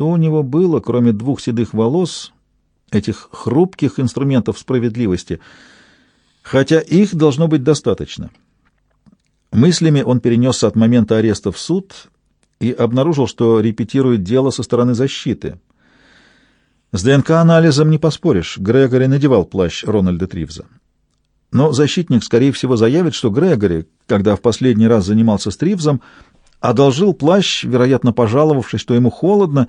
Что у него было, кроме двух седых волос, этих хрупких инструментов справедливости? Хотя их должно быть достаточно. Мыслями он перенесся от момента ареста в суд и обнаружил, что репетирует дело со стороны защиты. С ДНК-анализом не поспоришь. Грегори надевал плащ Рональда Тривза. Но защитник, скорее всего, заявит, что Грегори, когда в последний раз занимался с Тривзом, одолжил плащ, вероятно, пожаловавшись, что ему холодно,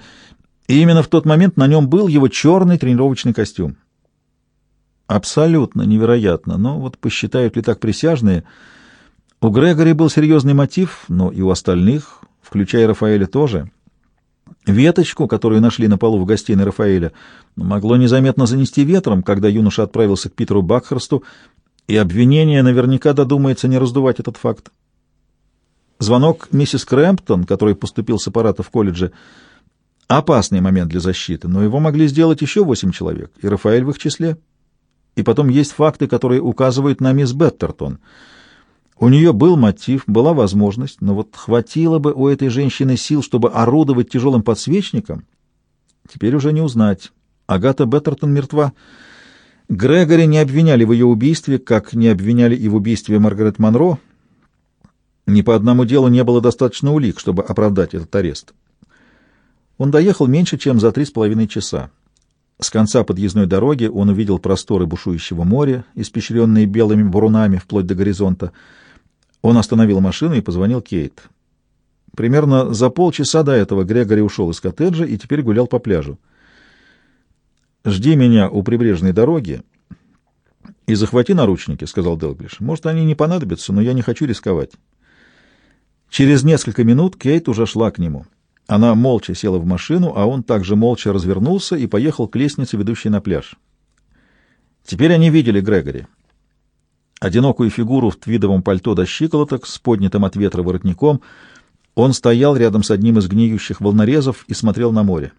и именно в тот момент на нем был его черный тренировочный костюм. Абсолютно невероятно, но вот посчитают ли так присяжные — у Грегори был серьезный мотив, но и у остальных, включая Рафаэля, тоже. Веточку, которую нашли на полу в гостиной Рафаэля, могло незаметно занести ветром, когда юноша отправился к Питеру Бакхерсту, и обвинение наверняка додумается не раздувать этот факт. Звонок миссис Крэмптон, который поступил с аппарата в колледже, опасный момент для защиты, но его могли сделать еще восемь человек, и Рафаэль в их числе. И потом есть факты, которые указывают на мисс Беттертон — у нее был мотив, была возможность, но вот хватило бы у этой женщины сил, чтобы орудовать тяжелым подсвечником. Теперь уже не узнать. Агата Беттертон мертва. Грегори не обвиняли в ее убийстве, как не обвиняли и в убийстве Маргарет Монро. Ни по одному делу не было достаточно улик, чтобы оправдать этот арест. Он доехал меньше, чем за три с половиной часа. С конца подъездной дороги он увидел просторы бушующего моря, испещренные белыми бурунами вплоть до горизонта. Он остановил машину и позвонил Кейт. Примерно за полчаса до этого Грегори ушел из коттеджа и теперь гулял по пляжу. «Жди меня у прибрежной дороги и захвати наручники», — сказал Делглиш. «Может, они не понадобятся, но я не хочу рисковать». Через несколько минут Кейт уже шла к нему. Она молча села в машину, а он также молча развернулся и поехал к лестнице, ведущей на пляж. Теперь они видели Грегори. Одинокую фигуру в твидовом пальто до щиколоток с поднятым от ветра воротником. Он стоял рядом с одним из гниющих волнорезов и смотрел на море.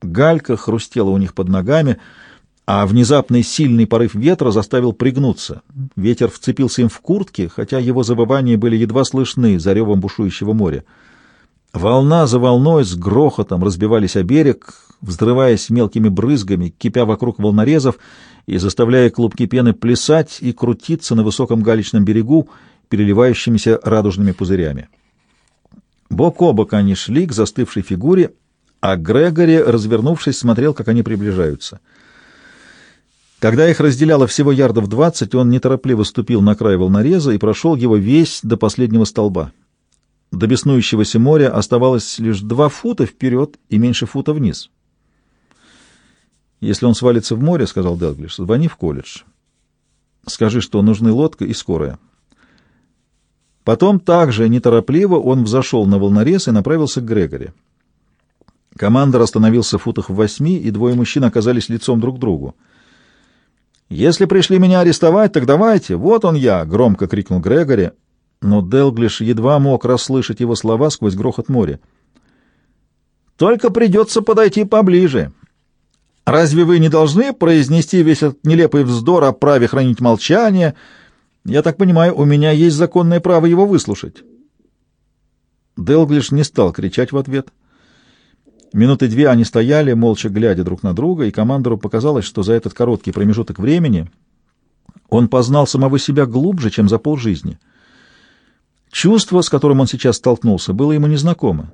Галька хрустела у них под ногами, а внезапный сильный порыв ветра заставил пригнуться. Ветер вцепился им в куртки, хотя его забывания были едва слышны за ревом бушующего моря. Волна за волной с грохотом разбивались о берег, взрываясь мелкими брызгами, кипя вокруг волнорезов и заставляя клубки пены плясать и крутиться на высоком галечном берегу, переливающимися радужными пузырями. Бок о бок они шли к застывшей фигуре, а Грегори, развернувшись, смотрел, как они приближаются. Когда их разделяло всего ярдов двадцать, он неторопливо ступил на край волнореза и прошел его весь до последнего столба. До беснующегося моря оставалось лишь два фута вперед и меньше фута вниз. «Если он свалится в море, — сказал Делглиш, — звони в колледж. Скажи, что нужны лодка и скорая». Потом также неторопливо он взошел на волнорез и направился к Грегори. Командор остановился в футах в восьми, и двое мужчин оказались лицом друг к другу. «Если пришли меня арестовать, так давайте, вот он я!» — громко крикнул Грегори, но Делглиш едва мог расслышать его слова сквозь грохот моря. «Только придется подойти поближе. Разве вы не должны произнести весь этот нелепый вздор о праве хранить молчание? Я так понимаю, у меня есть законное право его выслушать». Делглиш не стал кричать в ответ. Минуты две они стояли, молча глядя друг на друга, и командору показалось, что за этот короткий промежуток времени он познал самого себя глубже, чем за полжизни. Чувство, с которым он сейчас столкнулся, было ему незнакомо.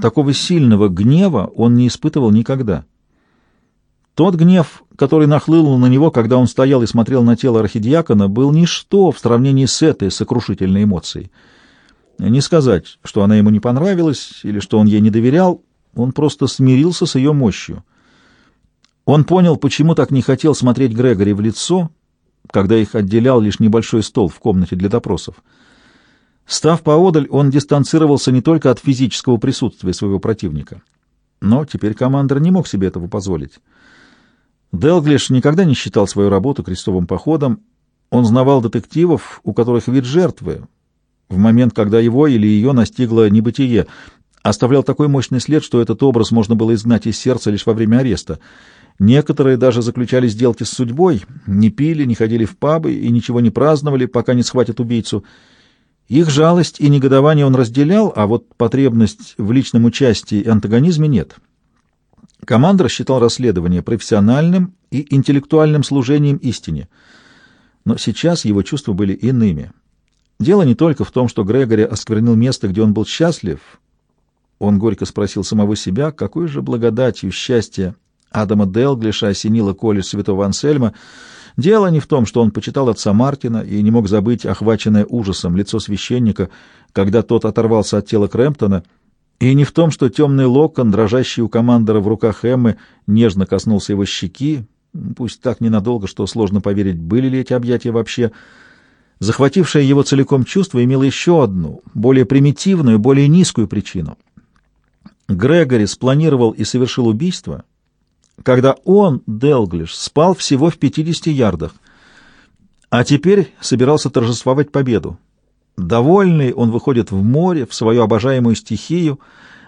Такого сильного гнева он не испытывал никогда. Тот гнев, который нахлынул на него, когда он стоял и смотрел на тело архидиакона, был ничто в сравнении с этой сокрушительной эмоцией. Не сказать, что она ему не понравилась или что он ей не доверял, он просто смирился с ее мощью. Он понял, почему так не хотел смотреть Грегори в лицо, когда их отделял лишь небольшой стол в комнате для допросов. Став поодаль, он дистанцировался не только от физического присутствия своего противника. Но теперь командир не мог себе этого позволить. Делглиш никогда не считал свою работу крестовым походом. Он знавал детективов, у которых вид жертвы, в момент, когда его или ее настигло небытие, оставлял такой мощный след, что этот образ можно было изгнать из сердца лишь во время ареста. Некоторые даже заключали сделки с судьбой, не пили, не ходили в пабы и ничего не праздновали, пока не схватят убийцу — Их жалость и негодование он разделял, а вот потребность в личном участии и антагонизме нет. Командор считал расследование профессиональным и интеллектуальным служением истине, но сейчас его чувства были иными. Дело не только в том, что Грегори осквернил место, где он был счастлив. Он горько спросил самого себя, какой же благодатью счастья Адама Делглиша осенило колледж святого Ансельма. Дело не в том, что он почитал отца Мартина и не мог забыть охваченное ужасом лицо священника, когда тот оторвался от тела Крэмптона, и не в том, что темный локон, дрожащий у командора в руках Эммы, нежно коснулся его щеки, пусть так ненадолго, что сложно поверить, были ли эти объятия вообще, — Захватившее его целиком чувство имело еще одну, более примитивную, более низкую причину. Грегори спланировал и совершил убийство, когда он, Делглиш, спал всего в 50 ярдах, а теперь собирался торжествовать победу. Довольный он выходит в море, в свою обожаемую стихию,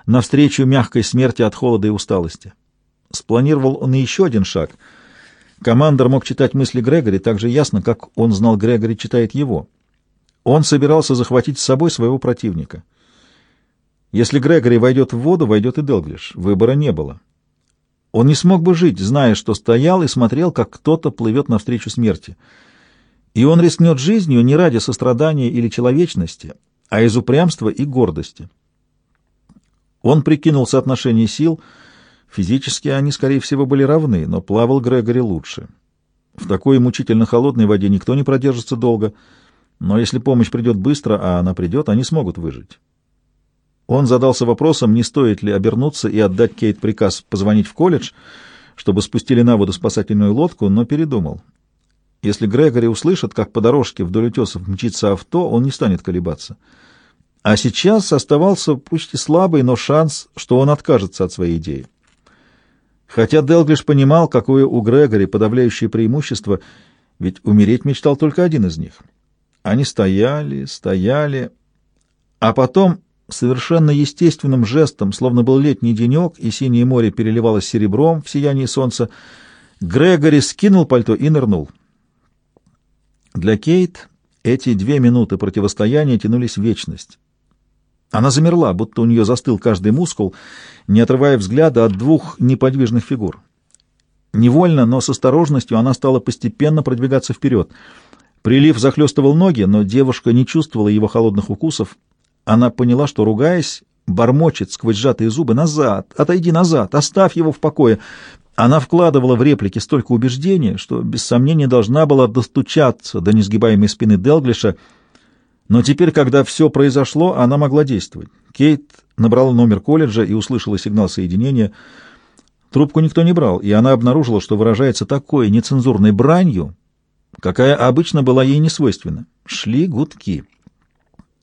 навстречу мягкой смерти от холода и усталости. Спланировал он еще один шаг — Командор мог читать мысли Грегори так же ясно, как он знал, Грегори читает его. Он собирался захватить с собой своего противника. Если Грегори войдет в воду, войдет и Делглиш. Выбора не было. Он не смог бы жить, зная, что стоял и смотрел, как кто-то плывет навстречу смерти. И он рискнет жизнью не ради сострадания или человечности, а из упрямства и гордости. Он прикинул соотношение сил — Физически они, скорее всего, были равны, но плавал Грегори лучше. В такой мучительно холодной воде никто не продержится долго, но если помощь придет быстро, а она придет, они смогут выжить. Он задался вопросом, не стоит ли обернуться и отдать Кейт приказ позвонить в колледж, чтобы спустили на воду спасательную лодку, но передумал. Если Грегори услышит, как по дорожке вдоль утесов мчится авто, он не станет колебаться. А сейчас оставался пусть и слабый, но шанс, что он откажется от своей идеи. Хотя Делглиш понимал, какое у Грегори подавляющее преимущество, ведь умереть мечтал только один из них. Они стояли, стояли, а потом совершенно естественным жестом, словно был летний денек, и синее море переливалось серебром в сиянии солнца, Грегори скинул пальто и нырнул. Для Кейт эти две минуты противостояния тянулись в вечность. Она замерла, будто у нее застыл каждый мускул, не отрывая взгляда от двух неподвижных фигур. Невольно, но с осторожностью она стала постепенно продвигаться вперед. Прилив захлестывал ноги, но девушка не чувствовала его холодных укусов. Она поняла, что, ругаясь, бормочет сквозь сжатые зубы «Назад! Отойди назад! Оставь его в покое!» Она вкладывала в реплики столько убеждения, что, без сомнения, должна была достучаться до несгибаемой спины Делглиша, но теперь, когда все произошло, она могла действовать. Кейт набрала номер колледжа и услышала сигнал соединения. Трубку никто не брал, и она обнаружила, что выражается такой нецензурной бранью, какая обычно была ей не свойственна. Шли гудки.